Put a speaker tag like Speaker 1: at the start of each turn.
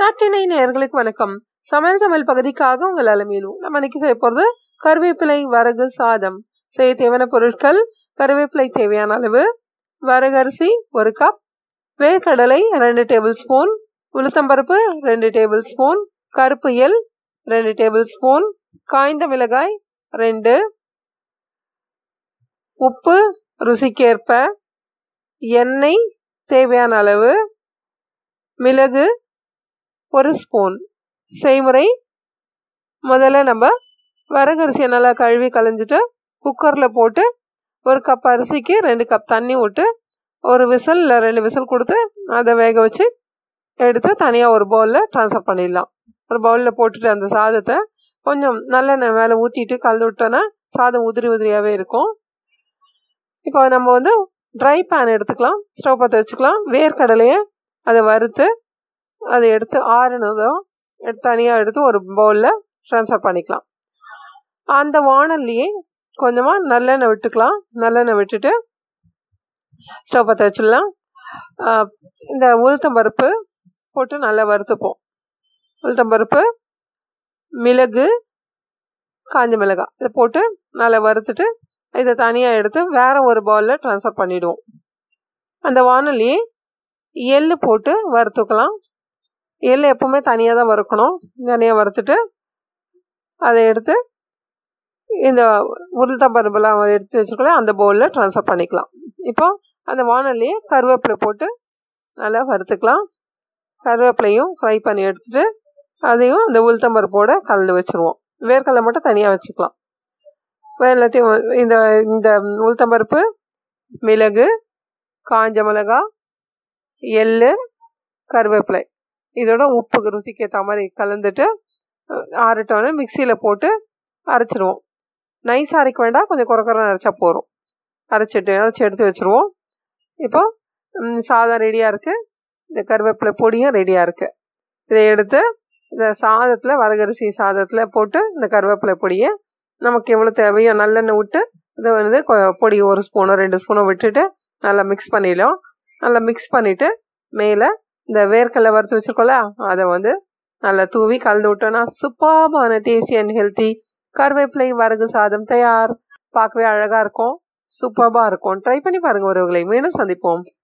Speaker 1: நாட்டினை நேர்களுக்கு வணக்கம். சமையல் சமையல் பகுதிக்காக உங்கள் அலமையிலும் நம்ம இன்னைக்கு செய்ய போகிறது கருவேப்பிலை வரகு சாதம். செய்ய தேவையான பொருட்கள் கருவேப்பிலை தேவையான அளவு. வரகரிசி ஒரு கப் வேர்க்கடலை ரெண்டு டேபிள் ஸ்பூன் உளுத்தம்பருப்பு ரெண்டு டேபிள் ஸ்பூன் கருப்பு எல் ரெண்டு டேபிள் ஸ்பூன் காய்ந்த மிளகாய் ரெண்டு. உப்பு ருசிக்கேற்ப. எண்ணெய் தேவையான அளவு. மிளகு ஒரு ஸ்பூன். செய்முறை. முதல்ல நம்ம வரகரிசியை நல்லா கழுவி கலைஞ்சிட்டு குக்கரில் போட்டு ஒரு கப் அரிசிக்கு ரெண்டு கப் தண்ணி விட்டு ஒரு விசில் இல்லை ரெண்டு விசில் கொடுத்து அதை வேக வச்சு எடுத்து தனியாக ஒரு பவுலில் ட்ரான்ஸ்ஃபர் பண்ணிடலாம். ஒரு பவுலில் போட்டுட்டு அந்த சாதத்தை கொஞ்சம் நல்லெண்ணெய் மேலே ஊற்றிட்டு கலந்து விட்டோன்னா சாதம் உதிரி உதிரியாகவே இருக்கும். இப்போ நம்ம வந்து ட்ரை பேன் எடுத்துக்கலாம். ஸ்டவ் பற்ற வச்சுக்கலாம். வேர்க்கடலையை அதை வறுத்து அதை எடுத்து ஆறுனதும் தனியாக எடுத்து ஒரு பவுலில் ட்ரான்ஸ்ஃபர் பண்ணிக்கலாம். அந்த வானல்லையே கொஞ்சமாக நல்லெண்ணெய் விட்டுக்கலாம். நல்லெண்ணெய் விட்டுட்டு ஸ்டவ் பற்ற வச்சிடலாம். இந்த உளுத்தம்பருப்பு போட்டு நல்லா வறுத்துப்போம். உளுத்தம் பருப்பு மிளகு காஞ்ச மிளகாய் இதை போட்டு நல்லா வறுத்துட்டு இதை தனியாக எடுத்து வேறு ஒரு பவுலில் ட்ரான்ஸ்ஃபர் பண்ணிவிடுவோம் அந்த வானொலியை எள்ளு போட்டு வறுத்துக்கலாம். எள் எப்போவுமே தனியாக தான் வறுக்கணும். தனியாக வறுத்துட்டு அதை எடுத்து இந்த உருள்தம்பரும்பெல்லாம் எடுத்து வச்சுருக்கலாம் அந்த பவுலில் ட்ரான்ஸ்ஃபர் பண்ணிக்கலாம். இப்போ அந்த வானல்லையே கருவேப்பிலை போட்டு நல்லா வறுத்துக்கலாம். கருவேப்பிலையும் ஃப்ரை பண்ணி எடுத்துகிட்டு அதையும் அந்த உளுத்தம்பருப்போடு கலந்து வச்சுருவோம். வேர்க்கடலை மட்டும் தனியாக வச்சுக்கலாம். எல்லாத்தையும் இந்த இந்த உளுத்தம்பருப்பு மிளகு காஞ்ச மிளகா எள் கருவேப்பிலை. இதோட உப்புக்கு ருசிக்கு ஏற்ற மாதிரி கலந்துட்டு ஆறட்டோன்னு மிக்சியில் போட்டு அரைச்சிடுவோம் நைஸ் அரைக்க வேண்டாம் கொஞ்சம் குறை குறை அரைச்சா போகிறோம் அரைச்சிட்டு அரைச்சி எடுத்து வச்சுருவோம். இப்போ சாதம் ரெடியாக இருக்குது இந்த கருவேப்பிலை பொடியும் ரெடியாக இருக்குது இதை எடுத்து இந்த சாதத்தில் வரகரிசி சாதத்தில் போட்டு இந்த கருவேப்பிலை பொடியை நமக்கு எவ்வளோ தேவையோ நல்லெண்ணெய் விட்டு இதை வந்து பொடி ஒரு ஸ்பூனோ ரெண்டு ஸ்பூனோ விட்டுட்டு நல்லா மிக்ஸ் பண்ணிடலாம். நல்லா மிக்ஸ் பண்ணிவிட்டு மேலே இந்த வேர்க்கடலை வறுத்து வச்சுருக்கோம்ல அதை வந்து நல்லா தூவி கலந்து விட்டோன்னா சூப்பர்பான டேஸ்டி அண்ட் ஹெல்த்தி கருவேப்பிலை வரகு சாதம் தயார். பார்க்கவே அழகாக இருக்கும். சூப்பர்பாக இருக்கும். ட்ரை பண்ணி பாருங்கள் ஒருவர்களை மீண்டும் சந்திப்போம்.